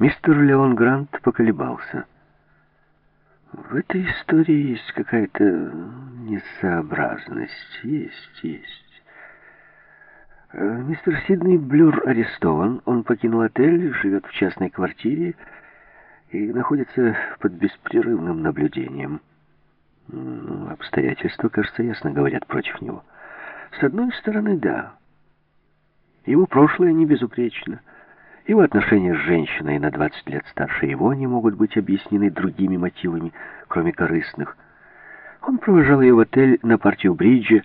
Мистер Леон Грант поколебался. В этой истории есть какая-то несообразность. Есть, есть. Э, мистер Сидней Блюр арестован. Он покинул отель, живет в частной квартире и находится под беспрерывным наблюдением. Ну, обстоятельства, кажется, ясно говорят против него. С одной стороны, да. Его прошлое не безупречно. Его отношения с женщиной на 20 лет старше его не могут быть объяснены другими мотивами, кроме корыстных. Он провожал ее в отель на партию бриджа.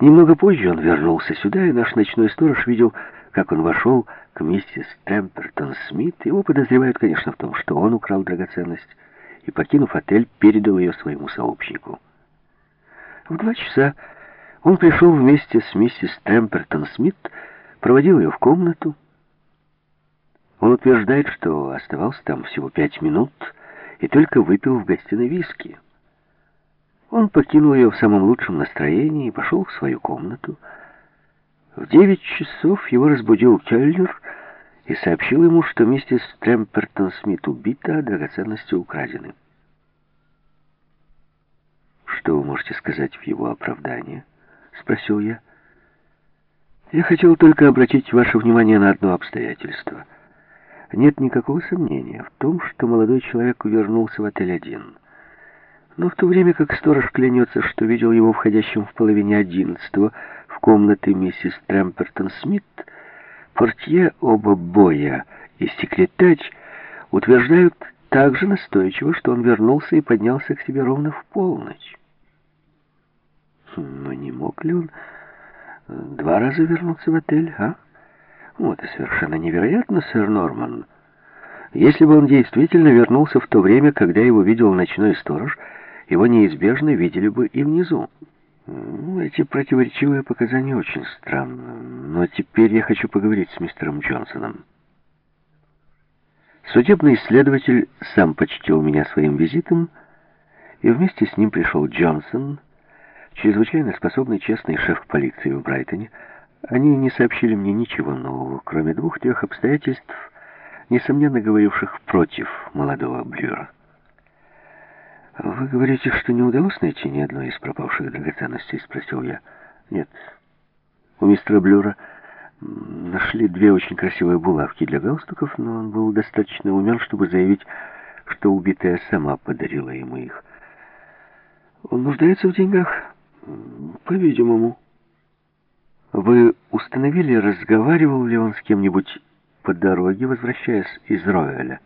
Немного позже он вернулся сюда, и наш ночной сторож видел, как он вошел к миссис Темпертон Смит. Его подозревают, конечно, в том, что он украл драгоценность и, покинув отель, передал ее своему сообщнику. В два часа он пришел вместе с миссис Темпертон Смит, проводил ее в комнату, он утверждает, что оставался там всего пять минут и только выпил в гостиной виски. Он покинул ее в самом лучшем настроении и пошел в свою комнату. В девять часов его разбудил Кельнер и сообщил ему, что миссис Трэмпертон Смит убита, а драгоценности украдены. «Что вы можете сказать в его оправдание?» — спросил я. «Я хотел только обратить ваше внимание на одно обстоятельство — нет никакого сомнения в том, что молодой человек вернулся в отель один. Но в то время как сторож клянется, что видел его входящим в половине одиннадцатого в комнаты миссис Трэмпертон Смит, портье оба боя и секретарь утверждают также настойчиво, что он вернулся и поднялся к себе ровно в полночь. Но не мог ли он два раза вернуться в отель, а? Вот, это совершенно невероятно, сэр Норман. Если бы он действительно вернулся в то время, когда его видел ночной сторож, его неизбежно видели бы и внизу. Ну, эти противоречивые показания очень странны. Но теперь я хочу поговорить с мистером Джонсоном. Судебный следователь сам почтил меня своим визитом, и вместе с ним пришел Джонсон, чрезвычайно способный честный шеф полиции в Брайтоне, они не сообщили мне ничего нового, кроме двух-трех обстоятельств, несомненно говоривших против молодого Блюра. «Вы говорите, что не удалось найти ни одной из пропавших драгоценностей?» — спросил я. «Нет. У мистера Блюра нашли две очень красивые булавки для галстуков, но он был достаточно умен, чтобы заявить, что убитая сама подарила ему их. Он нуждается в деньгах? По-видимому». Вы установили, разговаривал ли он с кем-нибудь по дороге, возвращаясь из Роэля?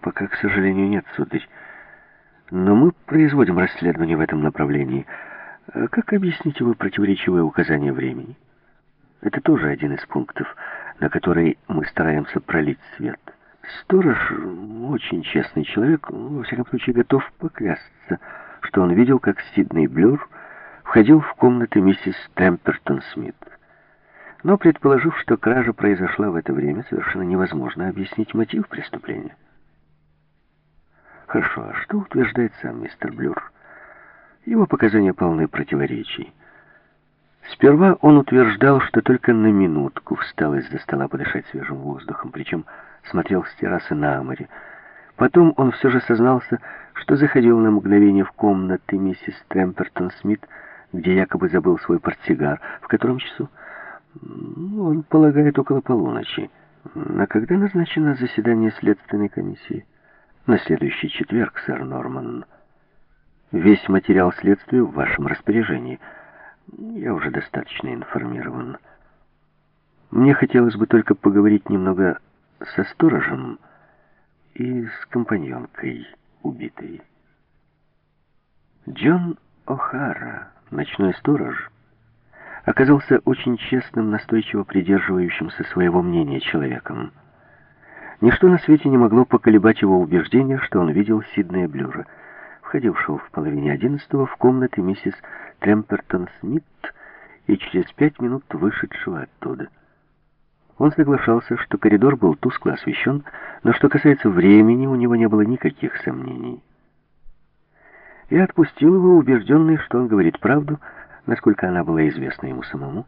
Пока, к сожалению, нет, сударь. Но мы производим расследование в этом направлении. А как объясните вы противоречивые указания времени? Это тоже один из пунктов, на который мы стараемся пролить свет. Сторож очень честный человек, во всяком случае готов поклясться, что он видел, как Сидней Блюр входил в комнаты миссис Темпертон Смит. Но, предположив, что кража произошла в это время, совершенно невозможно объяснить мотив преступления. Хорошо, а что утверждает сам мистер Блюр? Его показания полны противоречий. Сперва он утверждал, что только на минутку встал из-за стола подышать свежим воздухом, причем смотрел с террасы на море. Потом он все же сознался, что заходил на мгновение в комнаты миссис Темпертон Смит, где якобы забыл свой портсигар. В котором часу? Он полагает около полуночи. На когда назначено заседание следственной комиссии? На следующий четверг, сэр Норман. Весь материал следствия в вашем распоряжении. Я уже достаточно информирован. Мне хотелось бы только поговорить немного со сторожем и с компаньонкой убитой. Джон О'Хара ночной сторож, оказался очень честным, настойчиво придерживающимся своего мнения человеком. Ничто на свете не могло поколебать его убеждение, что он видел Сиднея Блюра, входившего в половине одиннадцатого в комнаты миссис Тремпертон Смит и через пять минут вышедшего оттуда. Он соглашался, что коридор был тускло освещен, но что касается времени, у него не было никаких сомнений. Я отпустил его, убежденный, что он говорит правду, насколько она была известна ему самому,